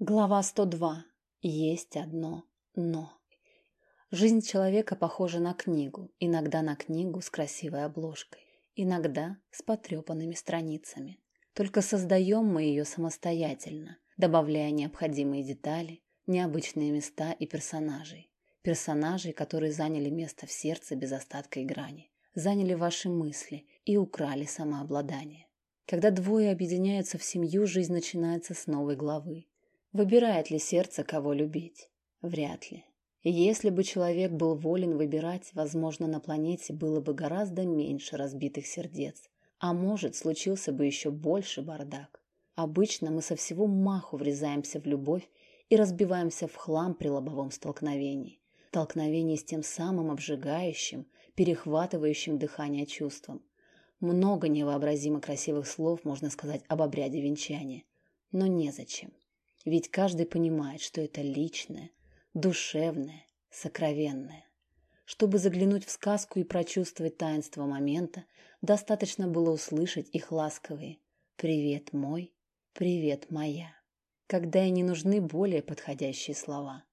Глава 102. Есть одно «но». Жизнь человека похожа на книгу, иногда на книгу с красивой обложкой, иногда с потрепанными страницами. Только создаем мы ее самостоятельно, добавляя необходимые детали, необычные места и персонажей. Персонажей, которые заняли место в сердце без остатка и грани, заняли ваши мысли и украли самообладание. Когда двое объединяются в семью, жизнь начинается с новой главы. Выбирает ли сердце, кого любить? Вряд ли. Если бы человек был волен выбирать, возможно, на планете было бы гораздо меньше разбитых сердец. А может, случился бы еще больше бардак. Обычно мы со всего маху врезаемся в любовь и разбиваемся в хлам при лобовом столкновении. Столкновении с тем самым обжигающим, перехватывающим дыхание чувством. Много невообразимо красивых слов можно сказать об обряде венчания. Но незачем. Ведь каждый понимает, что это личное, душевное, сокровенное. Чтобы заглянуть в сказку и прочувствовать таинство момента, достаточно было услышать их ласковые «Привет мой, привет моя». Когда и не нужны более подходящие слова.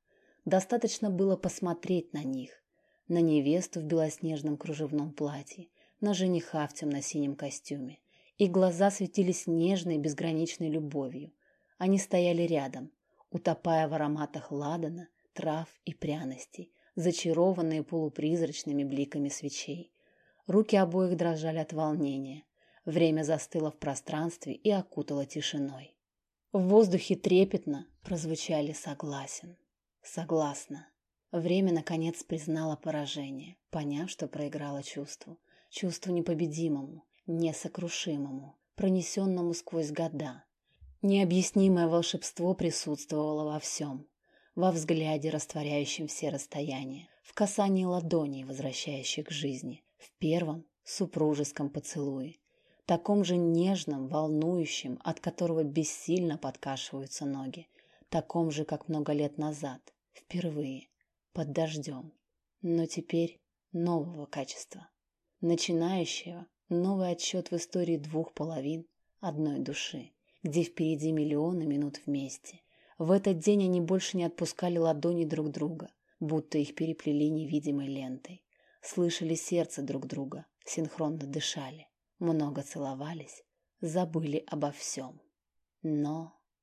Достаточно было посмотреть на них, на невесту в белоснежном кружевном платье, на жениха в темно-синем костюме. И глаза светились нежной безграничной любовью – они стояли рядом, утопая в ароматах ладана, трав и пряностей, зачарованные полупризрачными бликами свечей. Руки обоих дрожали от волнения. Время застыло в пространстве и окутало тишиной. В воздухе трепетно прозвучали «согласен». «Согласна». Время, наконец, признало поражение, поняв, что проиграло чувству. Чувству непобедимому, несокрушимому, пронесенному сквозь года, Необъяснимое волшебство присутствовало во всем. Во взгляде, растворяющем все расстояния, в касании ладоней, возвращающих к жизни, в первом супружеском поцелуе, таком же нежном, волнующем, от которого бессильно подкашиваются ноги, таком же, как много лет назад, впервые, под дождем, но теперь нового качества, начинающего новый отсчет в истории двух половин одной души где впереди миллионы минут вместе. В этот день они больше не отпускали ладони друг друга, будто их переплели невидимой лентой. Слышали сердце друг друга, синхронно дышали, много целовались, забыли обо всем. Но